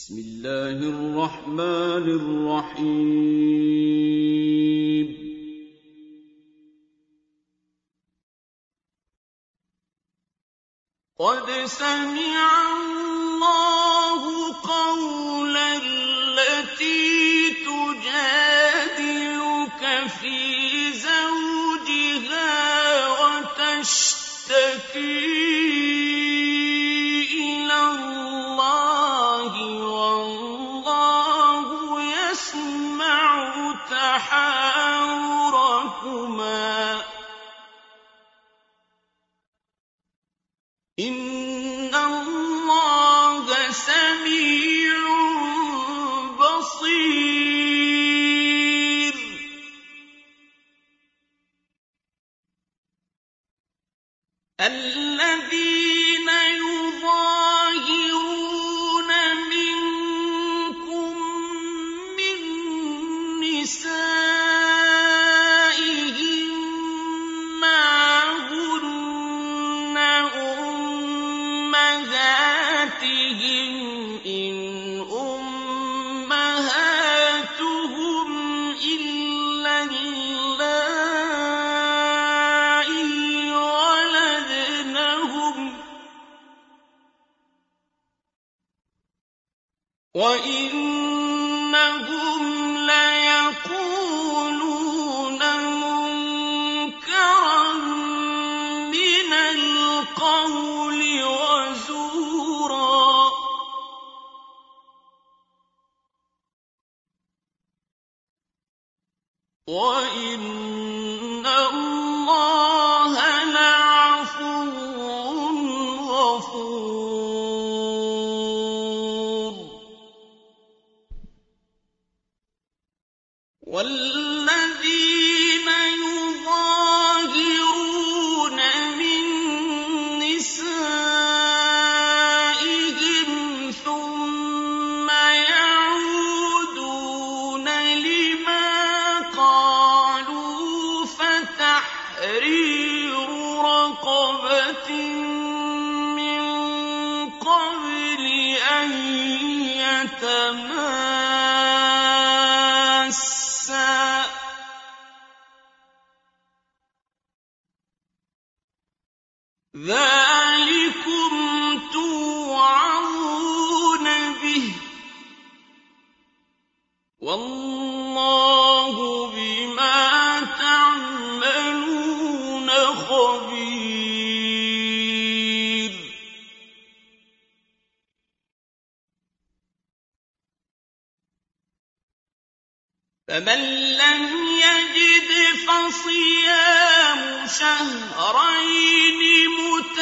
بسم الله الرحمن الرحيم. قد سمع الله قول التي تجادلك في زوجها وتشتكي إن وَإِنَّهُمْ فَمَن لَّمْ يَجِدْ فَصِيَامُ شَهْرَيْنِ مُتَتَابِعَيْنِ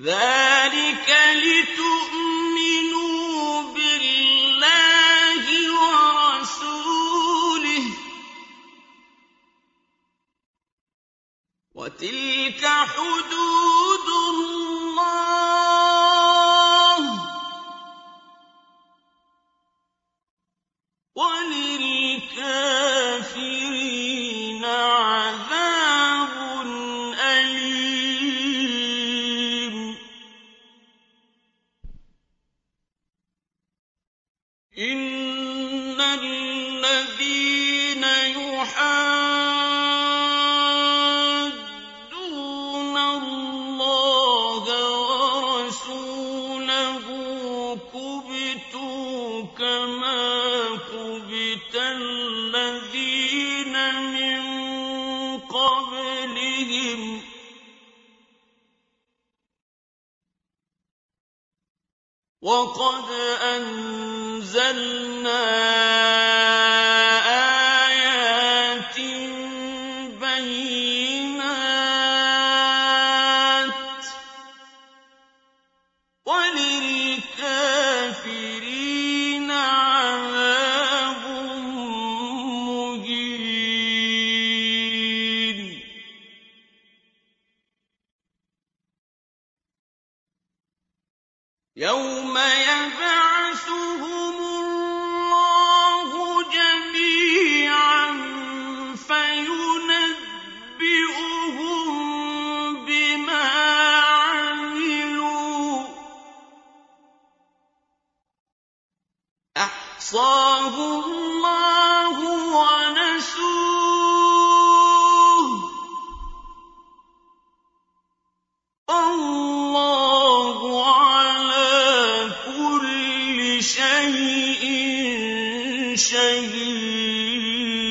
ذَٰلِكَ لِتُؤْمِنُوا بِاللَّهِ وَرَسُولِهِ ۚ. وَتِلْكَ حُدُودُ يُحَادُّونَ اللَّهَ وَرَسُولَهُ كُبِتُوا كَمَا كُبِتَ الَّذِينَ مِن قَبْلِهِمْ ۚ. وَقَدْ أَنزَلْنَا يوم يبعثهم شهيد.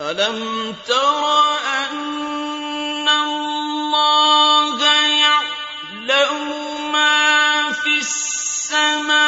ألم تر أن الله يعلم ما في السماء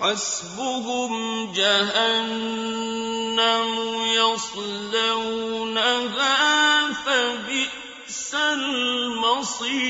حسبهم جهنم يصلونها فبئس المصير.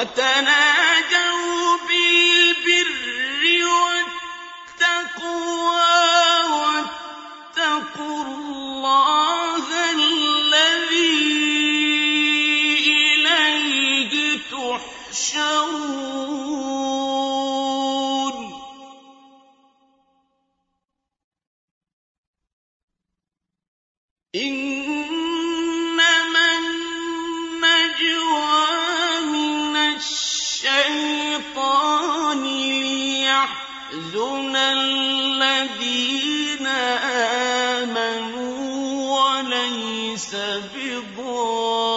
وتناجوا الشيطان ليحزن الذين آمنوا وليس بضارهم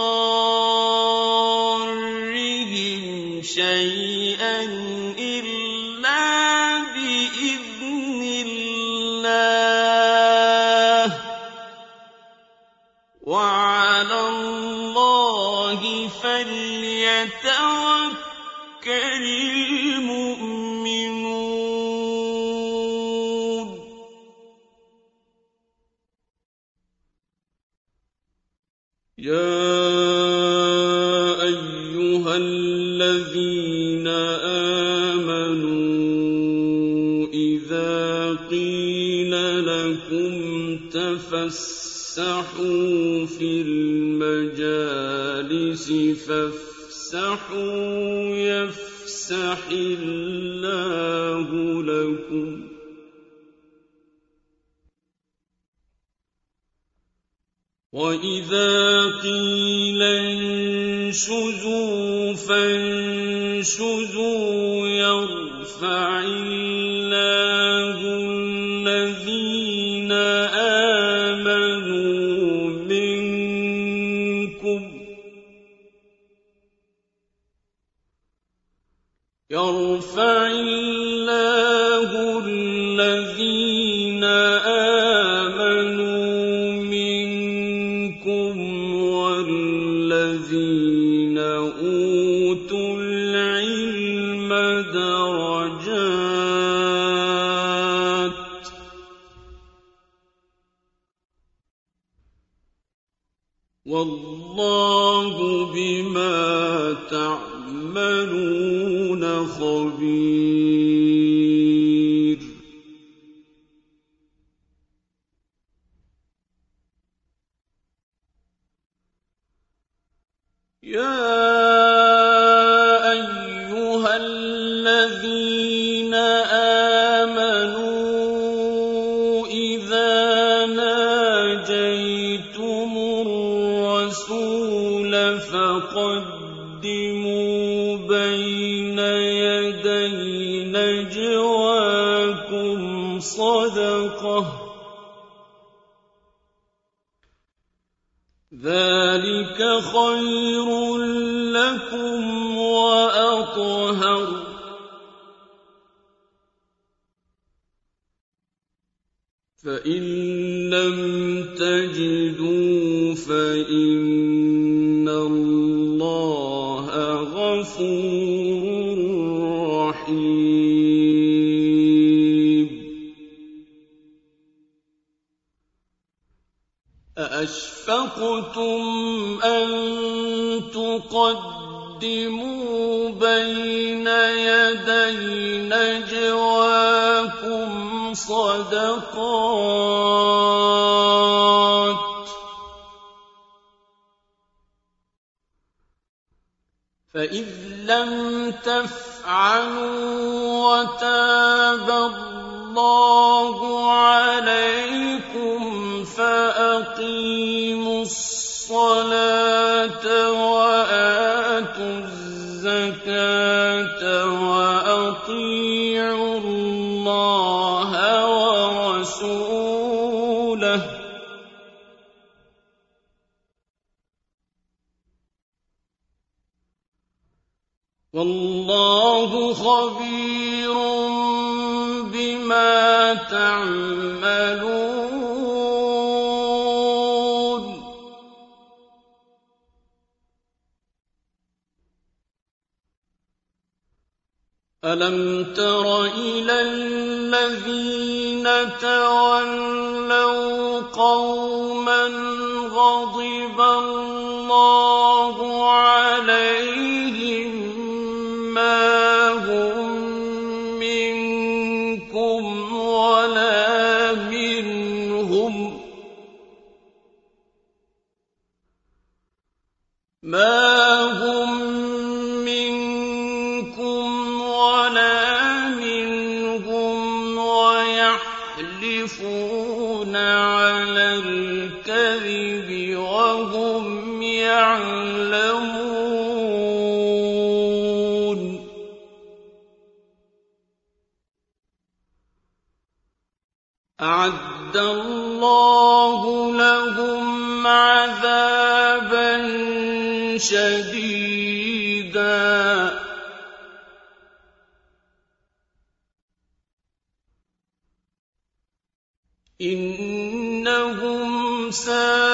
الذين آمنوا إذا قيل لكم تفسحوا في المجالس فافسحوا يفسح الله لكم وإذا قيل انشزوا فانشزوا يرفع الله الذين آمنوا منكم. يرفع الله يا ذلك خير لكم وأطهر فإن لم تجدوا فإن الله غفور أأشفقتم أن تقدموا بين يدي نجواكم صدقات فإذ لم تفعلوا وتاب الله عليكم فأقيموا الصلاة وآتوا قوما غضب الله عليهم أعد الله لهم عذابا شديدا. إنهم سَاءَ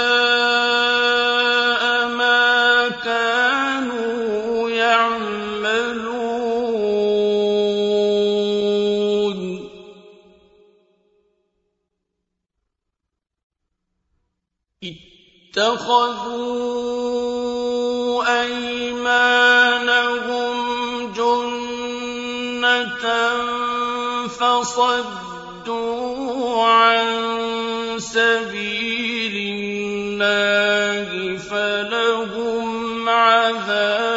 اتَّخَذُوا أَيْمَانَهُمْ جُنَّةً فَصَدُّوا عَن سَبِيلِ اللَّهِ فَلَهُمْ عَذَابٌ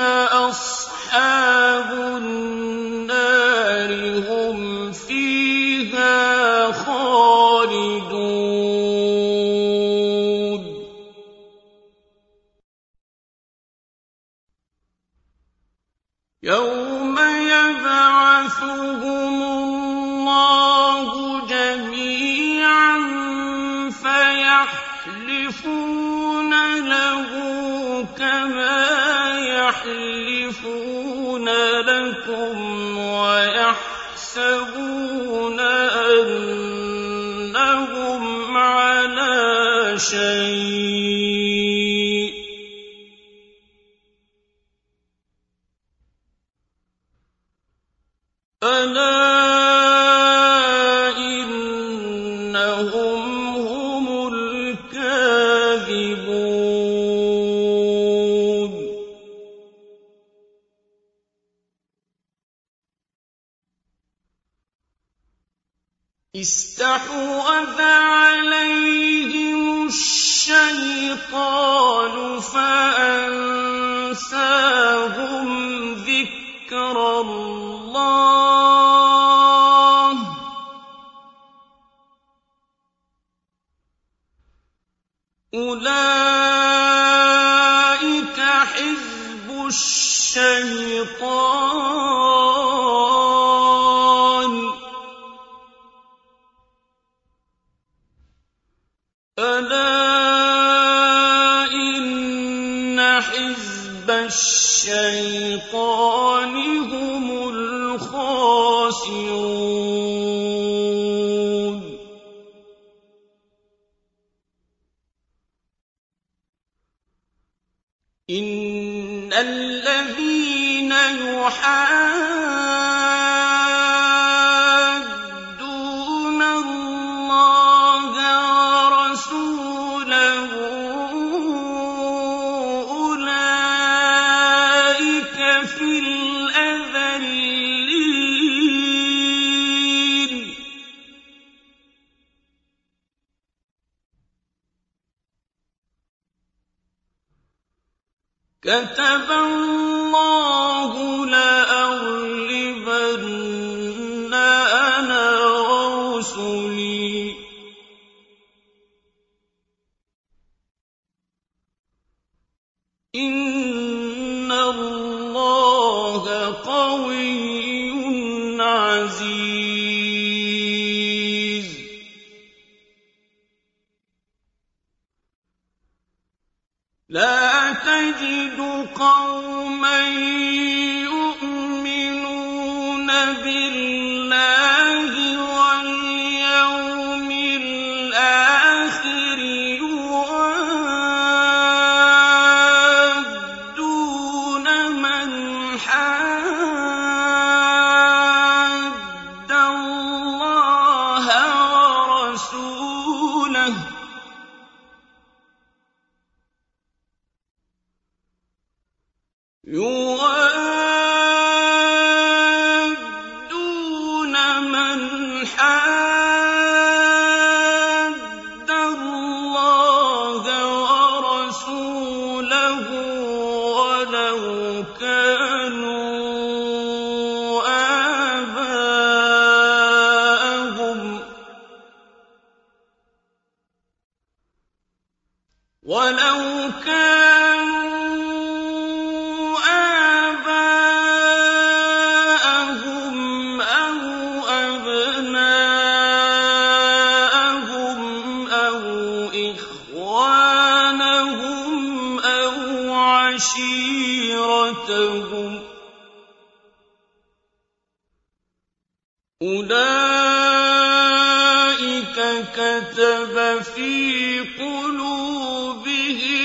أَصْحَابَ أنا الشيطان. ألا إن حزب الشيطان هم الخاسرون. إن الَّذِينَ يُحَادُّونَ كتب لا تجد قوما كَتَبَ فِي قُلُوبِهِمُ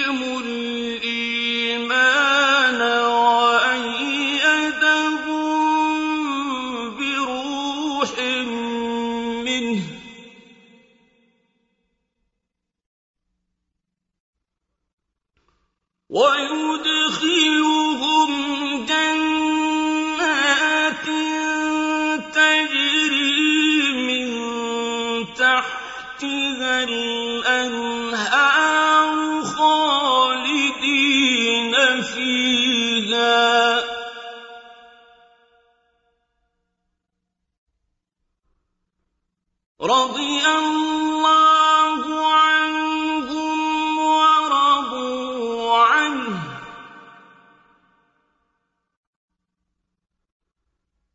اللَّهُ عَنْهُمْ وَرَضُوا عَنْهُ ۚ.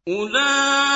أُولَٰئِكَ